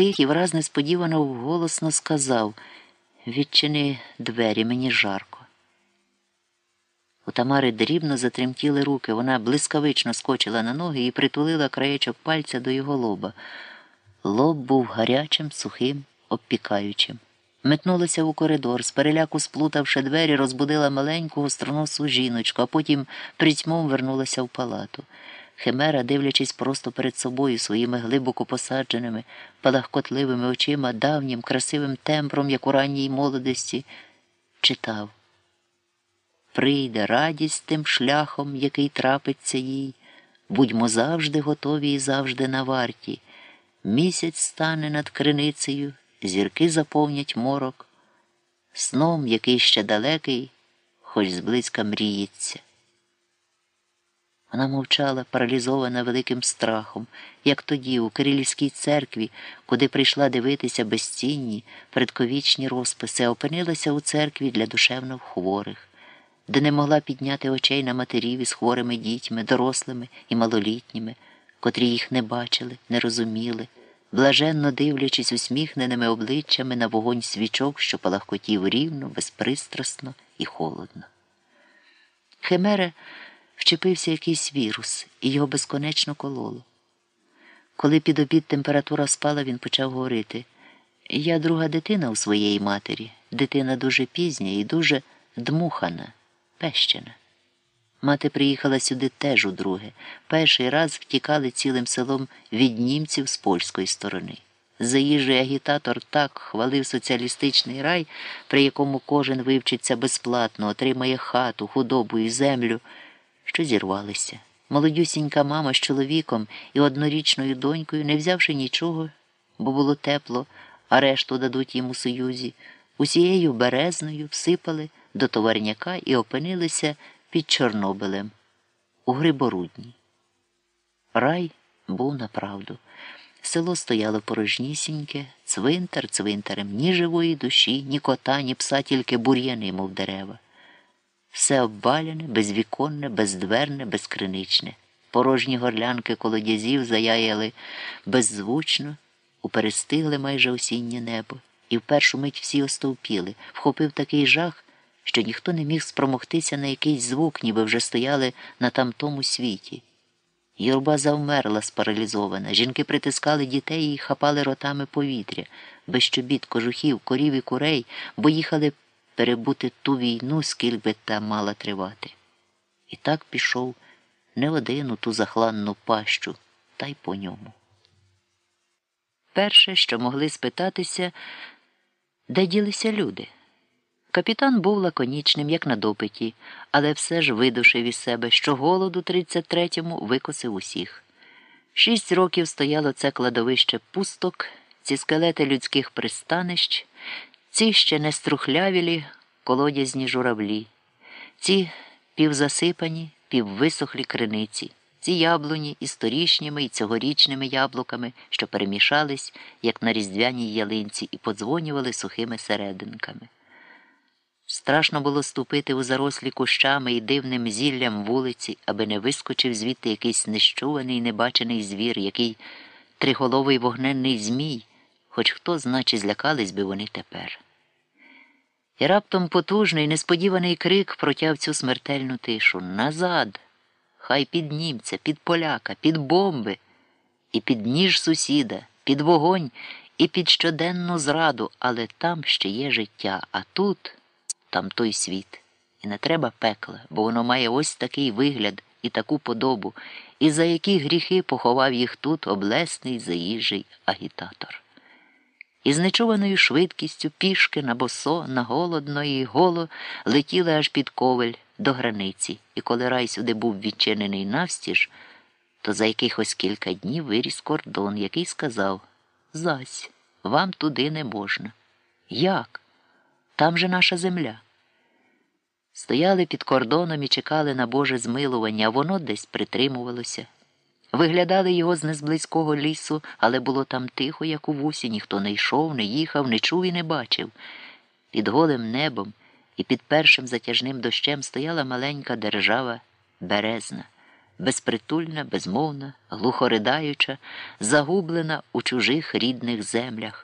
стих і враз несподівано голосно сказав Відчини двері, мені жарко. У Тамари дрібно затремтіли руки. Вона блискавично скочила на ноги і притулила краєчок пальця до його лоба. Лоб був гарячим, сухим, обпікаючим. Метнулася у коридор, з переляку сплутавши двері, розбудила маленьку гостроносу жіночку, а потім притьмом вернулася в палату. Химера, дивлячись просто перед собою своїми глибоко посадженими, палахкотливими очима, давнім, красивим темпром, як у ранній молодості, читав Прийде радість тим шляхом, який трапиться їй, будьмо завжди готові і завжди на варті. Місяць стане над криницею, зірки заповнять морок, сном, який ще далекий, хоч зблизька мріється. Вона мовчала, паралізована великим страхом, як тоді, у Кирилівській церкві, куди прийшла дивитися безцінні, предковічні розписи, а опинилася у церкві для душевно хворих, де не могла підняти очей на матерів із хворими дітьми, дорослими і малолітніми, котрі їх не бачили, не розуміли, блаженно дивлячись усміхненими обличчями на вогонь свічок, що палахкотів рівно, безпристрасно і холодно. Химера вчепився якийсь вірус, і його безконечно кололо. Коли під обід температура спала, він почав говорити Я друга дитина у своєї матері, дитина дуже пізня і дуже дмухана, пещена. Мати приїхала сюди теж удруге. Перший раз втікали цілим селом від німців з польської сторони. Заїжджий агітатор так хвалив соціалістичний рай, при якому кожен вивчиться безплатно, отримає хату, худобу і землю що зірвалися. Молодюсінька мама з чоловіком і однорічною донькою, не взявши нічого, бо було тепло, а решту дадуть їм у союзі, усією березною всипали до товарняка і опинилися під Чорнобилем у Гриборудні. Рай був направду. Село стояло порожнісіньке, цвинтар цвинтарем, ні живої душі, ні кота, ні пса, тільки бур'яни, мов дерева. Все обваляне, безвіконне, бездверне, безкриничне. Порожні горлянки колодязів заяяли беззвучно, уперестигли майже осіннє небо, і в першу мить всі остовпіли, вхопив такий жах, що ніхто не міг спромогтися на якийсь звук, ніби вже стояли на тамтому світі. Юрба завмерла спаралізована, жінки притискали дітей і хапали ротами повітря, без чобіт, кожухів, корів і курей, бо їхали перебути ту війну, скільки би та мала тривати. І так пішов не один у ту захланну пащу, та й по ньому. Перше, що могли спитатися, де ділися люди. Капітан був лаконічним, як на допиті, але все ж видушив із себе, що голоду 33-му викосив усіх. Шість років стояло це кладовище пусток, ці скелети людських пристанищ, ці ще не струхлявілі колодязні журавлі, ці півзасипані, піввисохлі криниці, ці яблуні із торішніми і цьогорічними яблуками, що перемішались, як на різдвяній ялинці, і подзвонювали сухими серединками. Страшно було ступити у зарослі кущами і дивним зіллям вулиці, аби не вискочив звідти якийсь нещуваний небачений звір, який триголовий вогненний змій, хоч хто значить злякались би вони тепер. І раптом потужний, несподіваний крик протяв цю смертельну тишу Назад! Хай під німця, під поляка, під бомби, і під ніж сусіда, під вогонь і під щоденну зраду, але там ще є життя, а тут там той світ. І не треба пекла, бо воно має ось такий вигляд і таку подобу, і за які гріхи поховав їх тут облесний заїжджий агітатор. Із нечуваною швидкістю пішки на босо, на голодно і голо летіли аж під ковель до границі, і коли рай сюди був відчинений навстіж, то за якихось кілька днів виріс кордон, який сказав Зась, вам туди не можна. Як? Там же наша земля. Стояли під кордоном і чекали на Боже змилування, а воно десь притримувалося. Виглядали його з незблизького лісу, але було там тихо, як у вусі, ніхто не йшов, не їхав, не чув і не бачив. Під голим небом і під першим затяжним дощем стояла маленька держава березна, безпритульна, безмовна, глухоридаюча, загублена у чужих рідних землях.